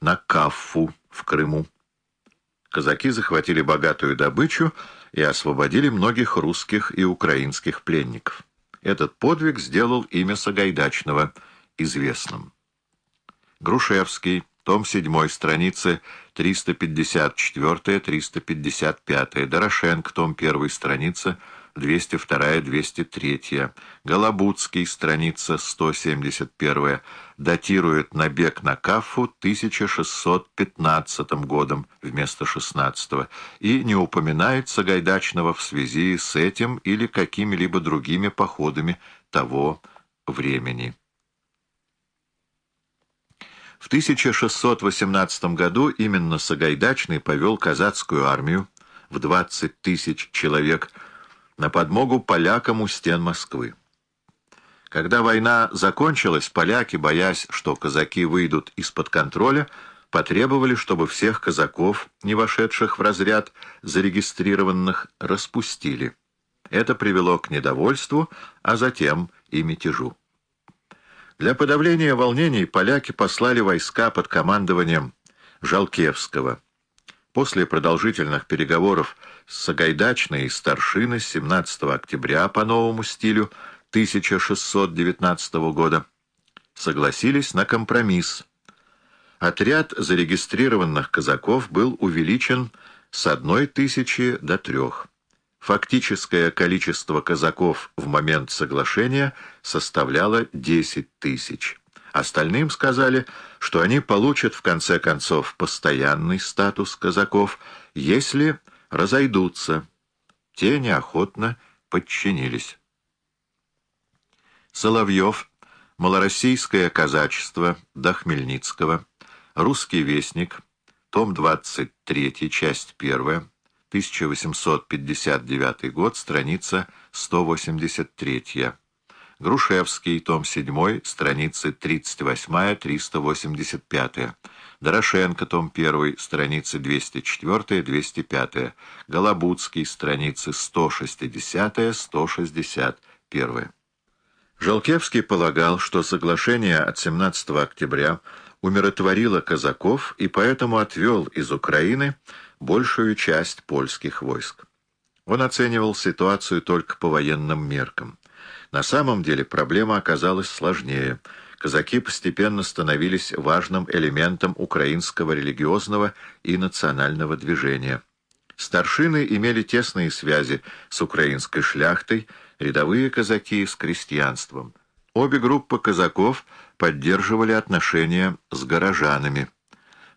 на Каффу в Крыму. Казаки захватили богатую добычу и освободили многих русских и украинских пленников. Этот подвиг сделал имя Сагайдачного известным. Грушевский, том 7, страницы 354-355, Дорошенко, том 1, страница 202-203, Голобудский, страница 171, датирует набег на Кафу 1615 годом вместо 16 и не упоминает Сагайдачного в связи с этим или какими-либо другими походами того времени. В 1618 году именно Сагайдачный повел казацкую армию. В 20 тысяч человек на подмогу полякам у стен Москвы. Когда война закончилась, поляки, боясь, что казаки выйдут из-под контроля, потребовали, чтобы всех казаков, не вошедших в разряд зарегистрированных, распустили. Это привело к недовольству, а затем и мятежу. Для подавления волнений поляки послали войска под командованием Жалкевского. После продолжительных переговоров с Сагайдачной и старшины 17 октября по новому стилю 1619 года согласились на компромисс. Отряд зарегистрированных казаков был увеличен с одной тысячи до трех. Фактическое количество казаков в момент соглашения составляло 10 тысяч. Остальным сказали, что они получат в конце концов постоянный статус казаков, если разойдутся. Те неохотно подчинились. Соловьев, Малороссийское казачество до Хмельницкого, Русский вестник, том 23, часть 1, 1859 год, страница 183. Грушевский, том 7, страницы 38-385. Дорошенко, том 1, страницы 204-205. Голобудский, страницы 160-161. Желкевский полагал, что соглашение от 17 октября умиротворило казаков и поэтому отвел из Украины большую часть польских войск. Он оценивал ситуацию только по военным меркам. На самом деле проблема оказалась сложнее. Казаки постепенно становились важным элементом украинского религиозного и национального движения. Старшины имели тесные связи с украинской шляхтой, рядовые казаки с крестьянством. Обе группы казаков поддерживали отношения с горожанами.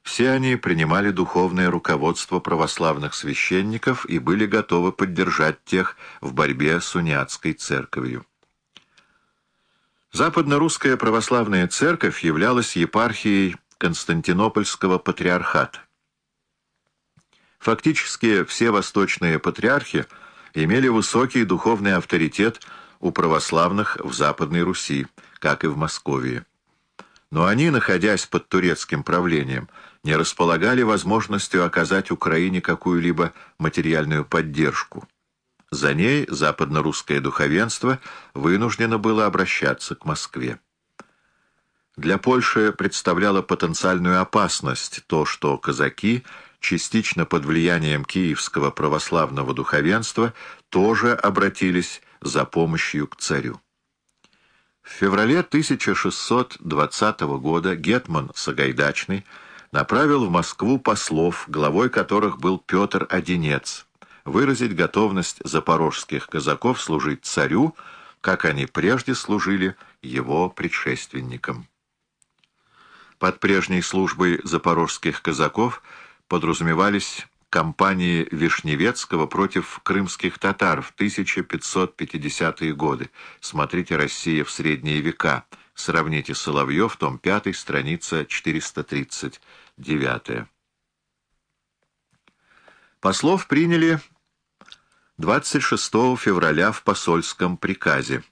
Все они принимали духовное руководство православных священников и были готовы поддержать тех в борьбе с униатской церковью. Западно-русская православная церковь являлась епархией Константинопольского патриархата. Фактически все восточные патриархи имели высокий духовный авторитет у православных в Западной Руси, как и в Москве. Но они, находясь под турецким правлением, не располагали возможностью оказать Украине какую-либо материальную поддержку. За ней западно-русское духовенство вынуждено было обращаться к Москве. Для Польши представляло потенциальную опасность то, что казаки, частично под влиянием киевского православного духовенства, тоже обратились за помощью к царю. В феврале 1620 года Гетман Сагайдачный направил в Москву послов, главой которых был Петр Одинец, выразить готовность запорожских казаков служить царю, как они прежде служили его предшественникам. Под прежней службой запорожских казаков подразумевались кампании Вишневецкого против крымских татар в 1550-е годы. Смотрите «Россия в средние века». Сравните Соловьев, том 5, страница 439. Послов приняли 26 февраля в посольском приказе.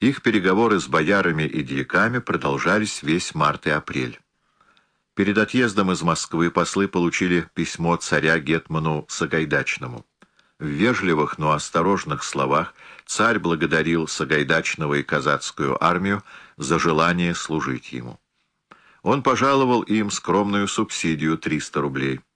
Их переговоры с боярами и дьяками продолжались весь март и апрель. Перед отъездом из Москвы послы получили письмо царя Гетману Сагайдачному. В вежливых, но осторожных словах царь благодарил Сагайдачного и казацкую армию за желание служить ему. он пожаловал им скромную субсидию 300 рублей.